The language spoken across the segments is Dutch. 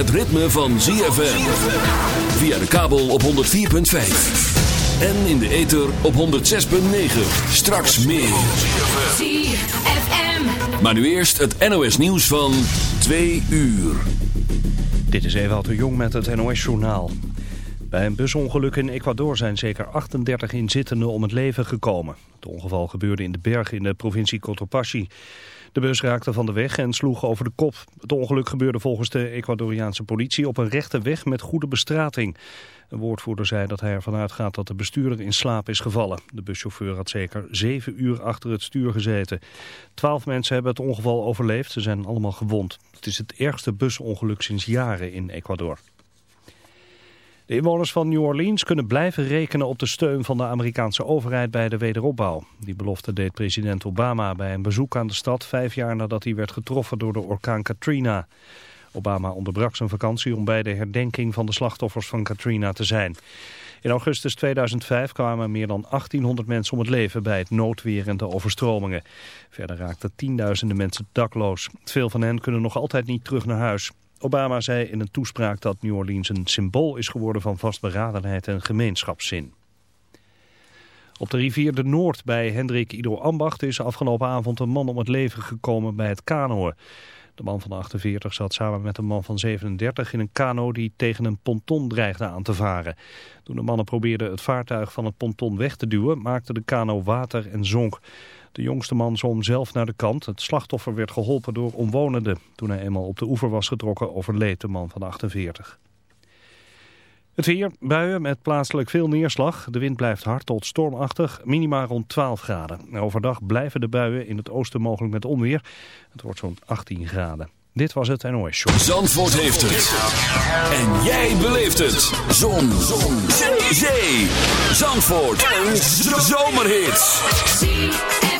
het ritme van ZFM. Via de kabel op 104.5. En in de ether op 106.9. Straks meer. ZFM. Maar nu eerst het NOS nieuws van 2 uur. Dit is Ewald de Jong met het NOS journaal. Bij een busongeluk in Ecuador zijn zeker 38 inzittenden om het leven gekomen. Het ongeval gebeurde in de bergen in de provincie Cotopaxi. De bus raakte van de weg en sloeg over de kop. Het ongeluk gebeurde volgens de Ecuadoriaanse politie op een rechte weg met goede bestrating. Een woordvoerder zei dat hij ervan uitgaat dat de bestuurder in slaap is gevallen. De buschauffeur had zeker zeven uur achter het stuur gezeten. Twaalf mensen hebben het ongeval overleefd. Ze zijn allemaal gewond. Het is het ergste busongeluk sinds jaren in Ecuador. De inwoners van New Orleans kunnen blijven rekenen op de steun van de Amerikaanse overheid bij de wederopbouw. Die belofte deed president Obama bij een bezoek aan de stad vijf jaar nadat hij werd getroffen door de orkaan Katrina. Obama onderbrak zijn vakantie om bij de herdenking van de slachtoffers van Katrina te zijn. In augustus 2005 kwamen meer dan 1800 mensen om het leven bij het noodweer en de overstromingen. Verder raakten tienduizenden mensen dakloos. Veel van hen kunnen nog altijd niet terug naar huis. Obama zei in een toespraak dat New Orleans een symbool is geworden van vastberadenheid en gemeenschapszin. Op de rivier de Noord bij Hendrik Ido Ambacht is afgelopen avond een man om het leven gekomen bij het kanoën. De man van 48 zat samen met een man van 37 in een kano die tegen een ponton dreigde aan te varen. Toen de mannen probeerden het vaartuig van het ponton weg te duwen, maakte de kano water en zonk. De jongste man zwom zelf naar de kant. Het slachtoffer werd geholpen door omwonenden. Toen hij eenmaal op de oever was getrokken overleed de man van 48. Het weer, buien met plaatselijk veel neerslag. De wind blijft hard tot stormachtig, minima rond 12 graden. Overdag blijven de buien in het oosten mogelijk met onweer. Het wordt zo'n 18 graden. Dit was het NOS Show. Zandvoort heeft het. En jij beleeft het. Zon. Zon. Zee. Zandvoort. Een zomerhit.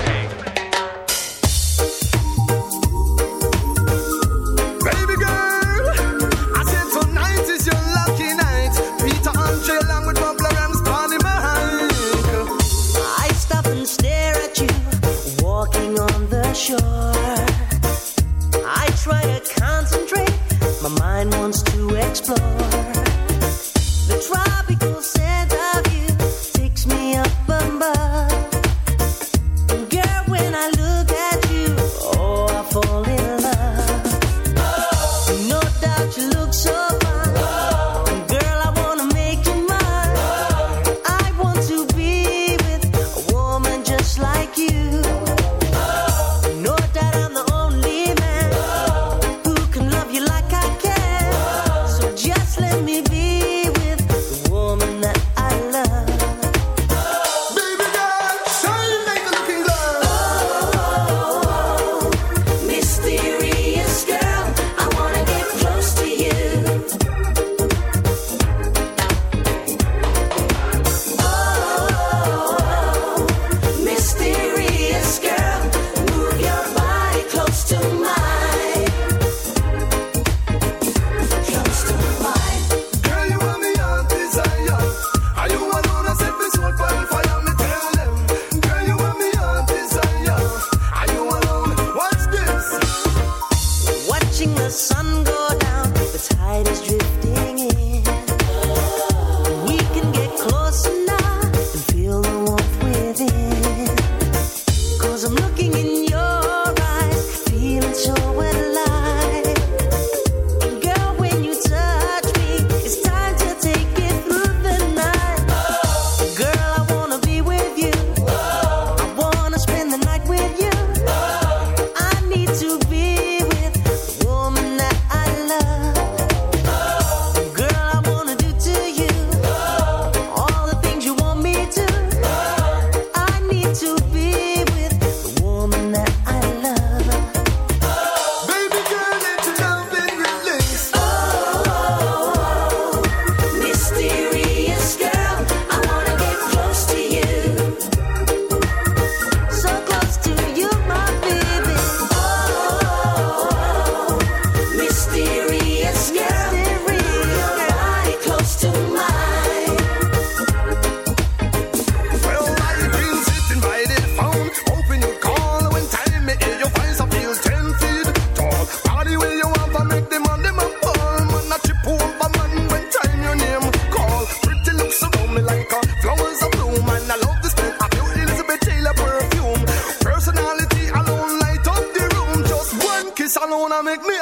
wanna make me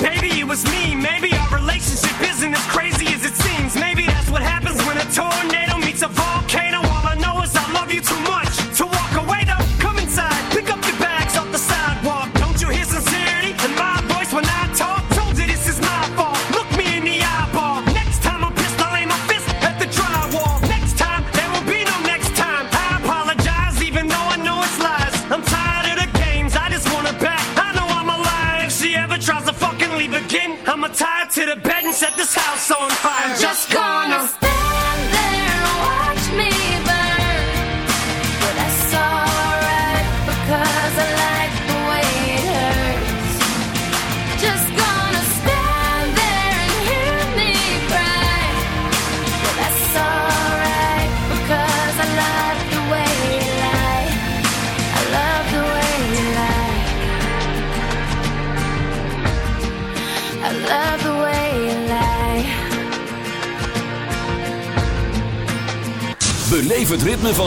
Baby, it was me, maybe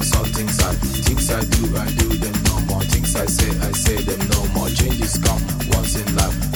Things I, things I do, I do them no more. Things I say, I say them no more. Changes come once in life.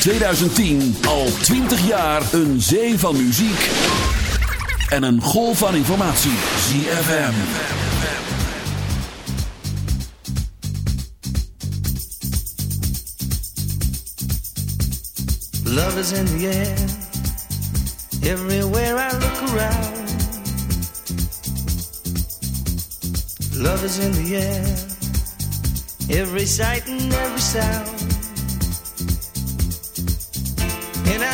2010 al 20 jaar een zee van muziek en een golf van informatie. ZFM. Love is in the air. Everywhere I look around. Love is in the air. Every sight and every sound.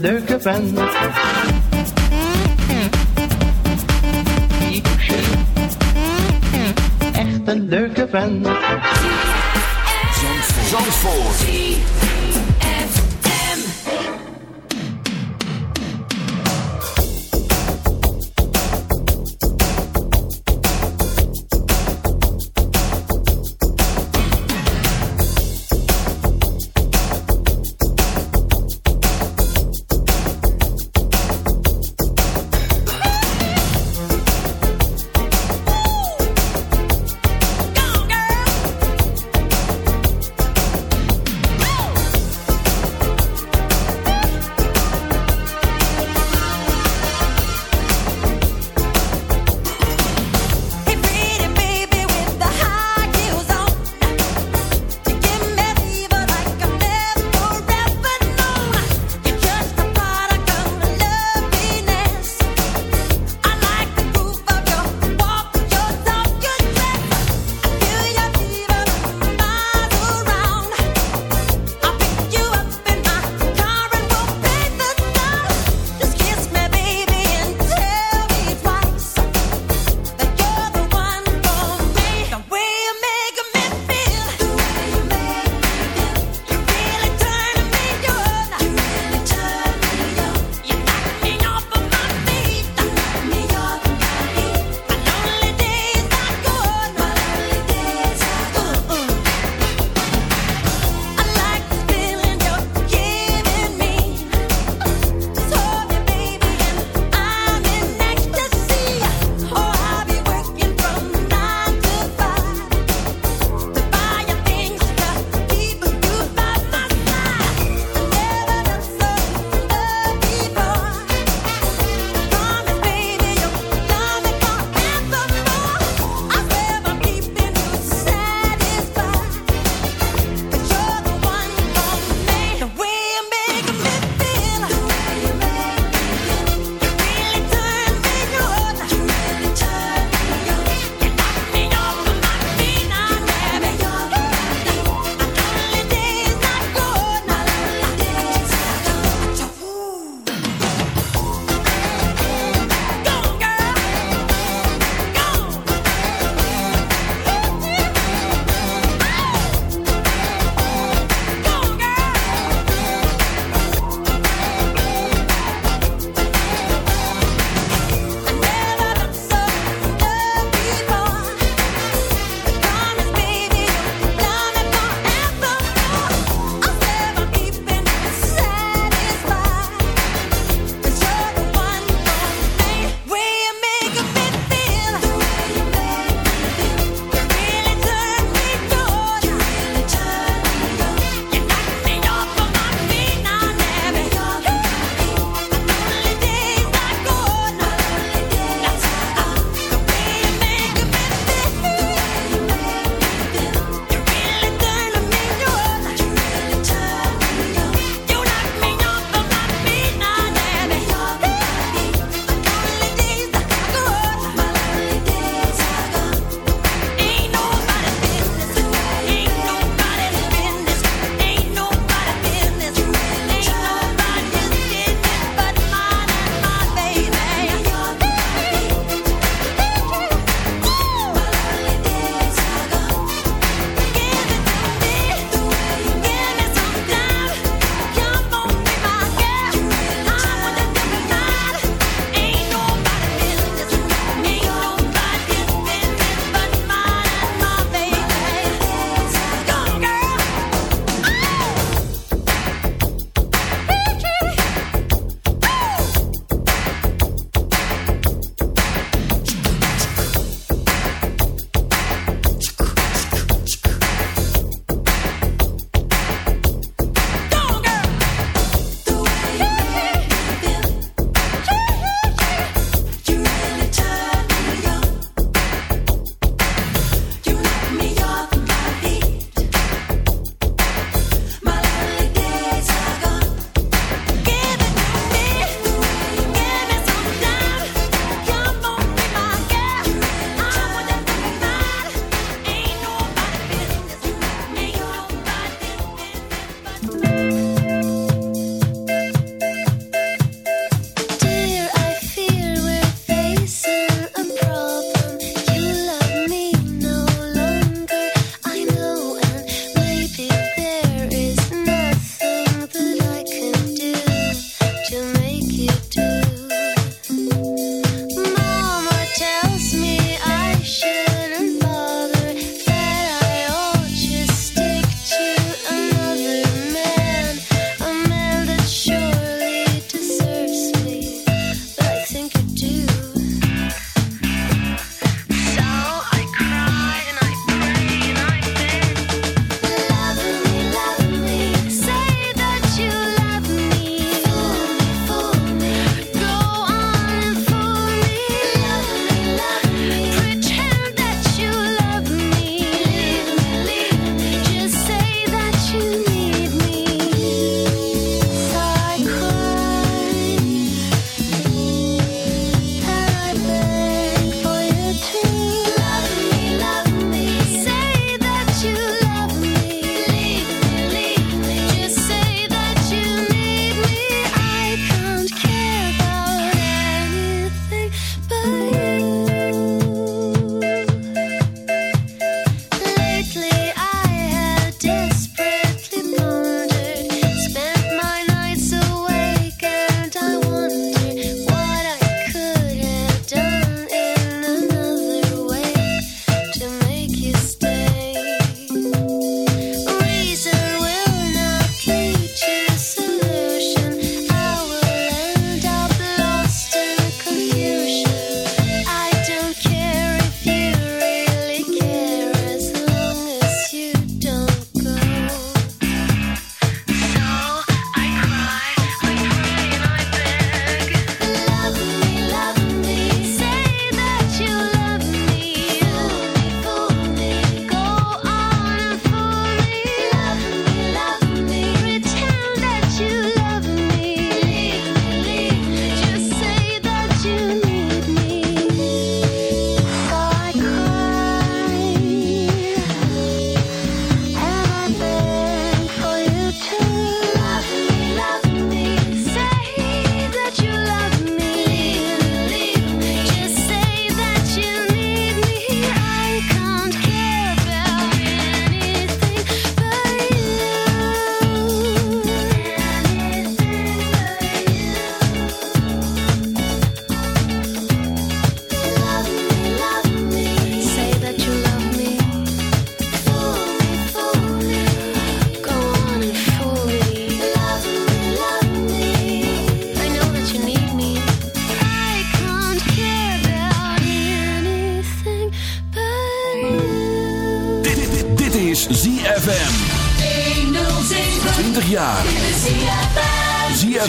Leuke vent. Echt een leuke vent. Zandvoort. 20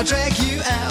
I'll drag you out.